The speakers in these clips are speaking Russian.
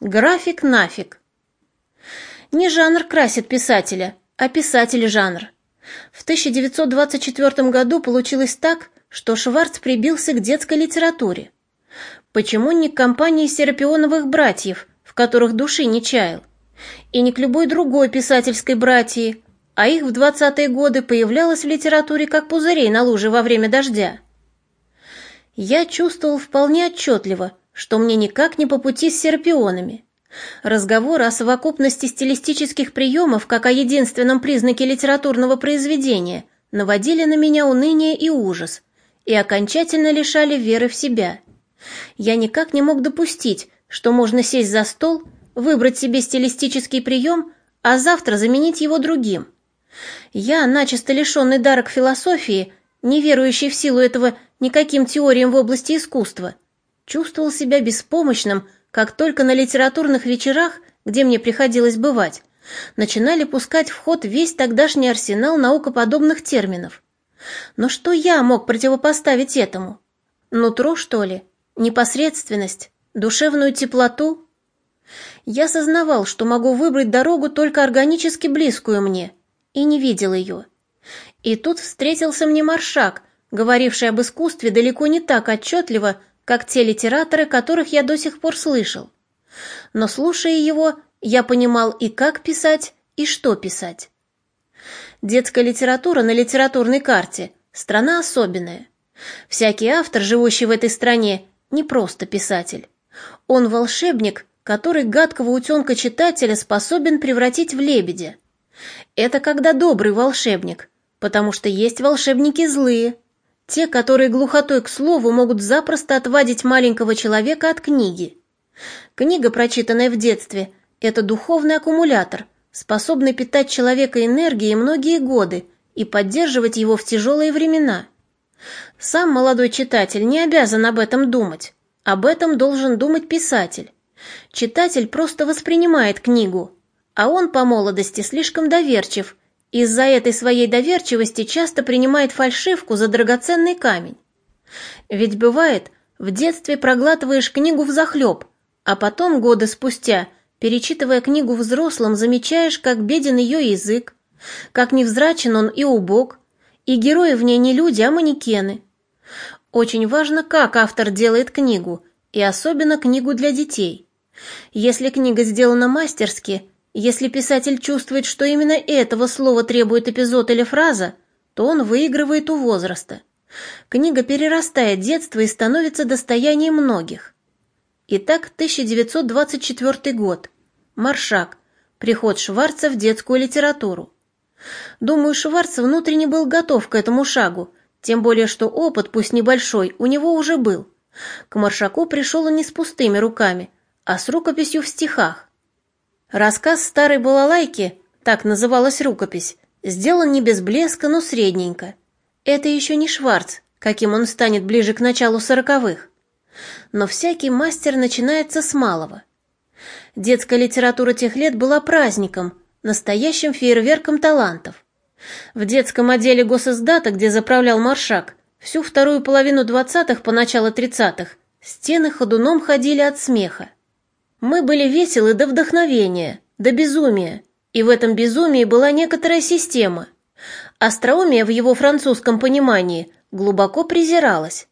График нафиг. Не жанр красит писателя, а писатель жанр. В 1924 году получилось так, что Шварц прибился к детской литературе. Почему не к компании Серапионовых братьев, в которых души не чаял? И не к любой другой писательской братьи, а их в 20-е годы появлялось в литературе как пузырей на луже во время дождя. Я чувствовал вполне отчетливо, что мне никак не по пути с серпионами. Разговоры о совокупности стилистических приемов как о единственном признаке литературного произведения наводили на меня уныние и ужас и окончательно лишали веры в себя. Я никак не мог допустить, что можно сесть за стол, выбрать себе стилистический прием, а завтра заменить его другим. Я, начисто лишенный дара к философии, не верующий в силу этого никаким теориям в области искусства, чувствовал себя беспомощным, как только на литературных вечерах, где мне приходилось бывать, начинали пускать в ход весь тогдашний арсенал наукоподобных терминов. Но что я мог противопоставить этому? Нутро, что ли? Непосредственность? Душевную теплоту? Я сознавал, что могу выбрать дорогу только органически близкую мне, и не видел ее. И тут встретился мне Маршак, говоривший об искусстве далеко не так отчетливо, как те литераторы, которых я до сих пор слышал. Но слушая его, я понимал и как писать, и что писать. Детская литература на литературной карте – страна особенная. Всякий автор, живущий в этой стране, не просто писатель. Он волшебник, который гадкого утенка-читателя способен превратить в лебедя. Это когда добрый волшебник, потому что есть волшебники злые – те, которые глухотой к слову могут запросто отвадить маленького человека от книги. Книга, прочитанная в детстве, это духовный аккумулятор, способный питать человека энергией многие годы и поддерживать его в тяжелые времена. Сам молодой читатель не обязан об этом думать. Об этом должен думать писатель. Читатель просто воспринимает книгу, а он по молодости слишком доверчив из-за этой своей доверчивости часто принимает фальшивку за драгоценный камень. Ведь бывает, в детстве проглатываешь книгу в захлеб, а потом, годы спустя, перечитывая книгу взрослым, замечаешь, как беден ее язык, как невзрачен он и убог, и герои в ней не люди, а манекены. Очень важно, как автор делает книгу, и особенно книгу для детей. Если книга сделана мастерски, если писатель чувствует, что именно этого слова требует эпизод или фраза, то он выигрывает у возраста. Книга перерастает детство и становится достоянием многих. Итак, 1924 год. Маршак. Приход Шварца в детскую литературу. Думаю, Шварц внутренне был готов к этому шагу, тем более что опыт, пусть небольшой, у него уже был. К Маршаку пришел он не с пустыми руками, а с рукописью в стихах. Рассказ старой балалайки, так называлась рукопись, сделан не без блеска, но средненько. Это еще не Шварц, каким он станет ближе к началу сороковых. Но всякий мастер начинается с малого. Детская литература тех лет была праздником, настоящим фейерверком талантов. В детском отделе госиздата, где заправлял Маршак, всю вторую половину двадцатых по начало тридцатых, стены ходуном ходили от смеха. Мы были веселы до вдохновения, до безумия, и в этом безумии была некоторая система. Остроумие в его французском понимании глубоко презиралось.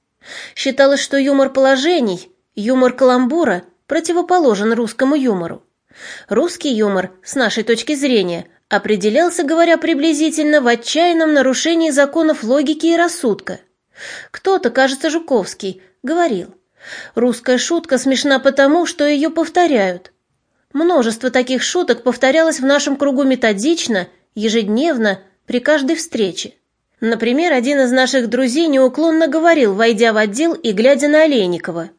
Считалось, что юмор положений, юмор каламбура противоположен русскому юмору. Русский юмор, с нашей точки зрения, определялся, говоря приблизительно, в отчаянном нарушении законов логики и рассудка. Кто-то, кажется, Жуковский, говорил, Русская шутка смешна потому, что ее повторяют. Множество таких шуток повторялось в нашем кругу методично, ежедневно, при каждой встрече. Например, один из наших друзей неуклонно говорил, войдя в отдел и глядя на Олейникова.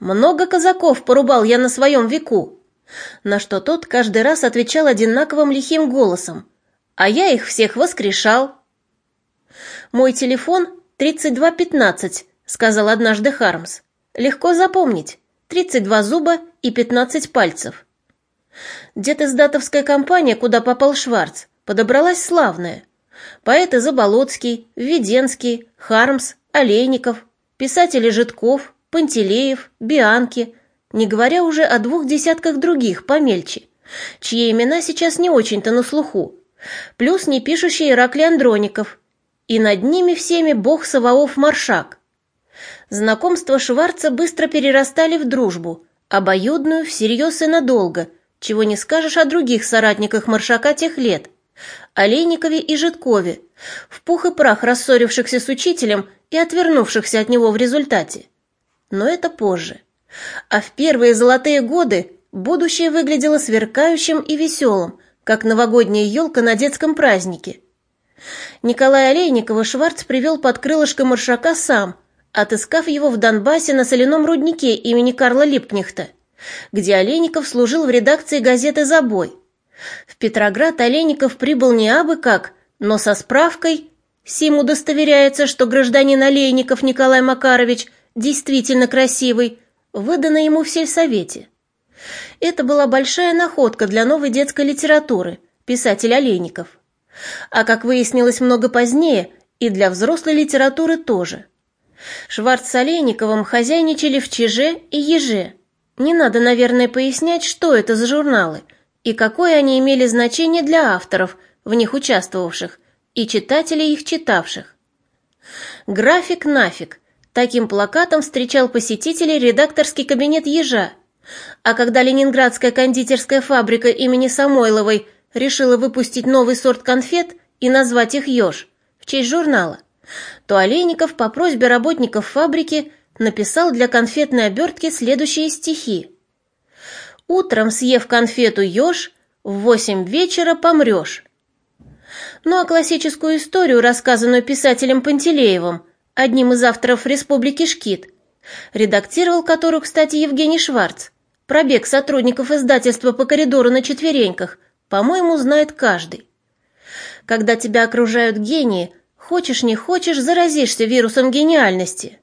«Много казаков порубал я на своем веку». На что тот каждый раз отвечал одинаковым лихим голосом. «А я их всех воскрешал». «Мой телефон 3215», — сказал однажды Хармс. Легко запомнить. 32 зуба и 15 пальцев. Детиздатовская компания, куда попал Шварц, подобралась славная. Поэты Заболоцкий, Введенский, Хармс, Олейников, писатели Житков, Пантелеев, Бианки, не говоря уже о двух десятках других, помельче, чьи имена сейчас не очень-то на слуху, плюс непишущий Ираклий Андроников, и над ними всеми бог Саваоф Маршак. Знакомства Шварца быстро перерастали в дружбу, обоюдную, всерьез и надолго, чего не скажешь о других соратниках Маршака тех лет, Олейникове и Житкове, в пух и прах рассорившихся с учителем и отвернувшихся от него в результате. Но это позже. А в первые золотые годы будущее выглядело сверкающим и веселым, как новогодняя елка на детском празднике. Николая Олейникова Шварц привел под крылышко маршака сам, отыскав его в Донбассе на соляном руднике имени Карла Липкнехта, где Олейников служил в редакции газеты «Забой». В Петроград Олейников прибыл не абы как, но со справкой Сим удостоверяется, что гражданин Олейников Николай Макарович действительно красивый, выдано ему в сельсовете. Это была большая находка для новой детской литературы, писатель Олейников. А как выяснилось много позднее, и для взрослой литературы тоже. Шварц с Олейниковым хозяйничали в Чиже и Еже. Не надо, наверное, пояснять, что это за журналы и какое они имели значение для авторов, в них участвовавших, и читателей их читавших. График нафиг, Таким плакатом встречал посетителей редакторский кабинет «Ежа». А когда ленинградская кондитерская фабрика имени Самойловой решила выпустить новый сорт конфет и назвать их «Еж» в честь журнала, то Олейников по просьбе работников фабрики написал для конфетной обертки следующие стихи. «Утром, съев конфету «Еж», в восемь вечера помрешь». Ну а классическую историю, рассказанную писателем Пантелеевым, одним из авторов «Республики Шкит», редактировал которую, кстати, Евгений Шварц. Пробег сотрудников издательства по коридору на четвереньках, по-моему, знает каждый. Когда тебя окружают гении, хочешь не хочешь, заразишься вирусом гениальности.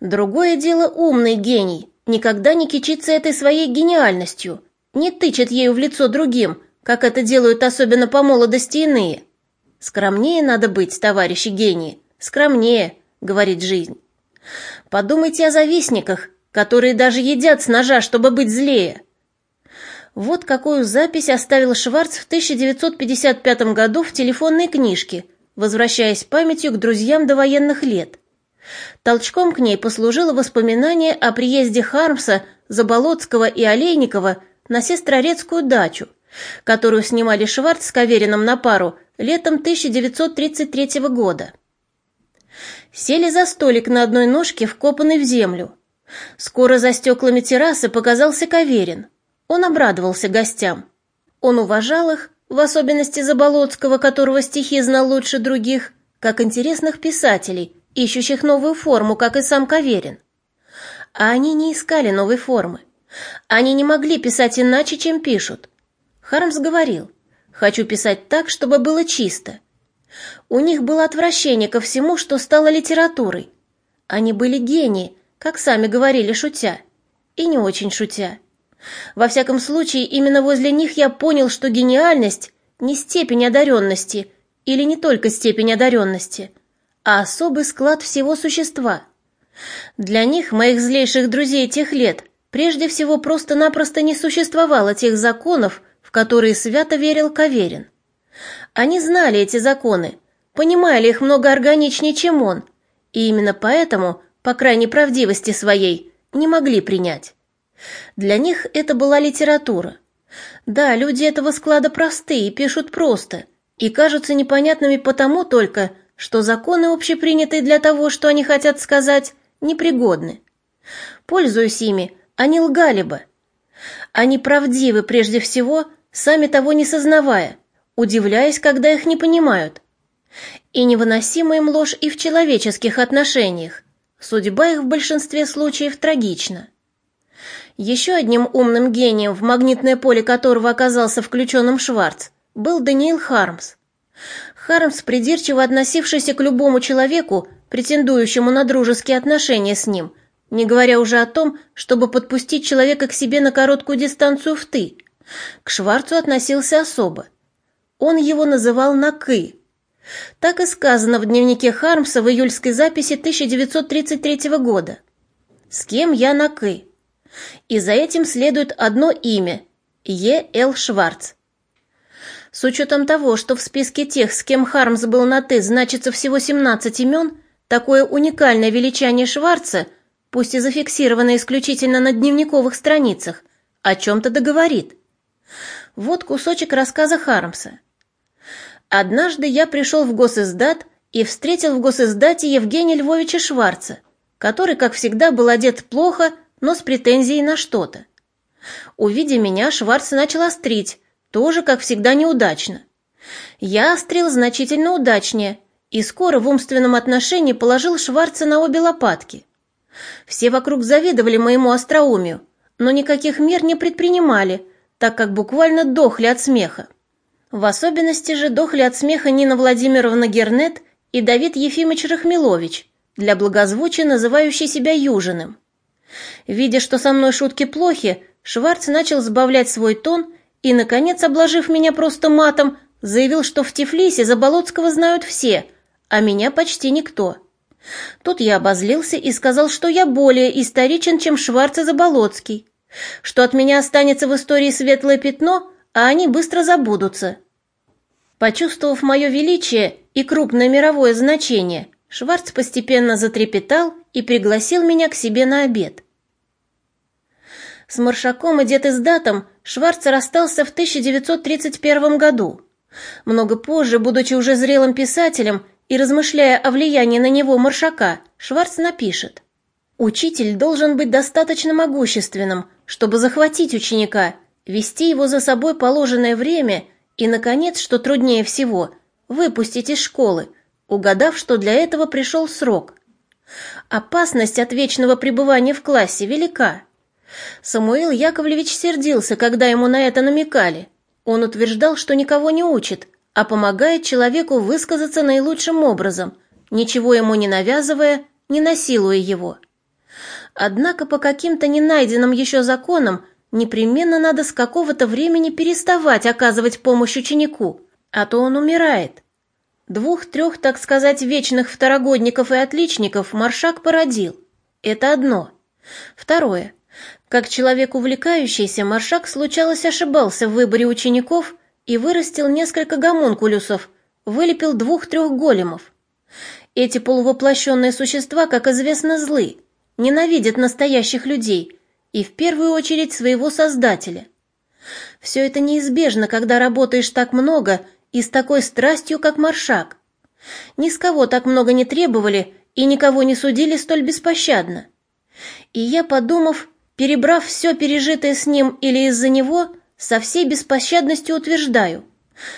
Другое дело умный гений, никогда не кичится этой своей гениальностью, не тычет ею в лицо другим, как это делают особенно по молодости иные. Скромнее надо быть, товарищи гении, Скромнее, говорит жизнь. Подумайте о завистниках, которые даже едят с ножа, чтобы быть злее. Вот какую запись оставил Шварц в 1955 году в телефонной книжке, возвращаясь памятью к друзьям до военных лет. Толчком к ней послужило воспоминание о приезде Хармса, Заболоцкого и Олейникова на Сестрорецкую дачу, которую снимали Шварц с Кавериным на пару летом 1933 года. Сели за столик на одной ножке, вкопанный в землю. Скоро за стеклами террасы показался Каверин. Он обрадовался гостям. Он уважал их, в особенности Заболоцкого, которого стихи знал лучше других, как интересных писателей, ищущих новую форму, как и сам Каверин. А они не искали новой формы. Они не могли писать иначе, чем пишут. Хармс говорил, «Хочу писать так, чтобы было чисто, у них было отвращение ко всему, что стало литературой. Они были гении, как сами говорили, шутя. И не очень шутя. Во всяком случае, именно возле них я понял, что гениальность не степень одаренности, или не только степень одаренности, а особый склад всего существа. Для них, моих злейших друзей тех лет, прежде всего просто-напросто не существовало тех законов, в которые свято верил Каверин. Они знали эти законы, понимали их много органичнее, чем он, и именно поэтому, по крайней правдивости своей, не могли принять. Для них это была литература. Да, люди этого склада простые, пишут просто, и кажутся непонятными потому только, что законы общепринятые для того, что они хотят сказать, непригодны. Пользуясь ими, они лгали бы. Они правдивы прежде всего, сами того не сознавая, удивляясь, когда их не понимают. И невыносима им ложь и в человеческих отношениях. Судьба их в большинстве случаев трагична. Еще одним умным гением, в магнитное поле которого оказался включенным Шварц, был Даниил Хармс. Хармс, придирчиво относившийся к любому человеку, претендующему на дружеские отношения с ним, не говоря уже о том, чтобы подпустить человека к себе на короткую дистанцию в «ты», к Шварцу относился особо – он его называл Накы. Так и сказано в дневнике Хармса в июльской записи 1933 года. «С кем я Накы?» И за этим следует одно имя – Е. Л. Шварц. С учетом того, что в списке тех, с кем Хармс был на «ты», значится всего 17 имен, такое уникальное величание Шварца, пусть и зафиксированное исключительно на дневниковых страницах, о чем-то договорит. Вот кусочек рассказа Хармса. Однажды я пришел в госиздат и встретил в госиздате Евгения Львовича Шварца, который, как всегда, был одет плохо, но с претензией на что-то. Увидя меня, Шварц начал острить, тоже, как всегда, неудачно. Я острил значительно удачнее и скоро в умственном отношении положил Шварца на обе лопатки. Все вокруг завидовали моему остроумию, но никаких мер не предпринимали, так как буквально дохли от смеха. В особенности же дохли от смеха Нина Владимировна Гернет и Давид Ефимович Рахмилович, для благозвучия называющий себя Южиным. Видя, что со мной шутки плохи, Шварц начал сбавлять свой тон и, наконец, обложив меня просто матом, заявил, что в Тифлисе Заболоцкого знают все, а меня почти никто. Тут я обозлился и сказал, что я более историчен, чем Шварц и Заболоцкий, что от меня останется в истории светлое пятно, а они быстро забудутся. Почувствовав мое величие и крупное мировое значение, Шварц постепенно затрепетал и пригласил меня к себе на обед. С Маршаком и Детиздатом Шварц расстался в 1931 году. Много позже, будучи уже зрелым писателем и размышляя о влиянии на него Маршака, Шварц напишет «Учитель должен быть достаточно могущественным, чтобы захватить ученика, вести его за собой положенное время – и, наконец, что труднее всего, выпустить из школы, угадав, что для этого пришел срок. Опасность от вечного пребывания в классе велика. Самуил Яковлевич сердился, когда ему на это намекали. Он утверждал, что никого не учит, а помогает человеку высказаться наилучшим образом, ничего ему не навязывая, не насилуя его. Однако по каким-то ненайденным еще законам Непременно надо с какого-то времени переставать оказывать помощь ученику, а то он умирает. Двух-трех, так сказать, вечных второгодников и отличников Маршак породил. Это одно. Второе. Как человек увлекающийся, Маршак случалось ошибался в выборе учеников и вырастил несколько гомункулюсов, вылепил двух-трех големов. Эти полувоплощенные существа, как известно, злы, ненавидят настоящих людей – и в первую очередь своего создателя. Все это неизбежно, когда работаешь так много и с такой страстью, как Маршак. Ни с кого так много не требовали и никого не судили столь беспощадно. И я, подумав, перебрав все пережитое с ним или из-за него, со всей беспощадностью утверждаю.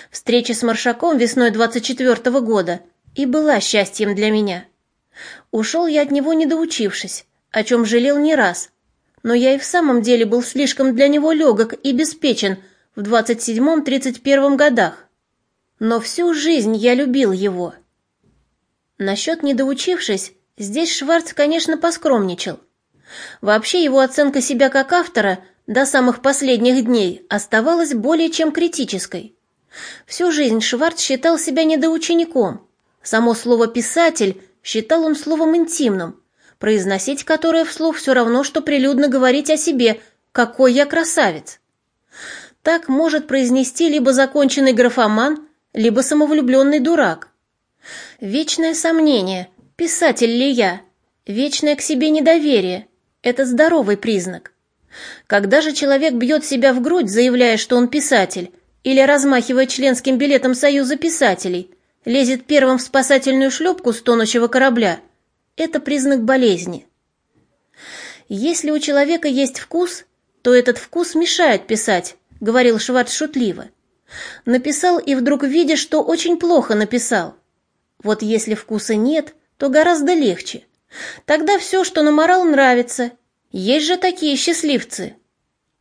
Встреча с Маршаком весной 24 -го года и была счастьем для меня. Ушел я от него не доучившись, о чем жалел не раз, но я и в самом деле был слишком для него легок и беспечен в 27-31 годах. Но всю жизнь я любил его. Насчет недоучившись, здесь Шварц, конечно, поскромничал. Вообще его оценка себя как автора до самых последних дней оставалась более чем критической. Всю жизнь Шварц считал себя недоучеником. Само слово «писатель» считал он словом интимным, произносить которое вслух все равно, что прилюдно говорить о себе «какой я красавец». Так может произнести либо законченный графоман, либо самовлюбленный дурак. Вечное сомнение, писатель ли я, вечное к себе недоверие – это здоровый признак. Когда же человек бьет себя в грудь, заявляя, что он писатель, или размахивая членским билетом Союза писателей, лезет первым в спасательную шлюпку с тонущего корабля – это признак болезни. Если у человека есть вкус, то этот вкус мешает писать, говорил Шварц шутливо. Написал и вдруг видя, что очень плохо написал. Вот если вкуса нет, то гораздо легче. Тогда все, что наморал, нравится. Есть же такие счастливцы.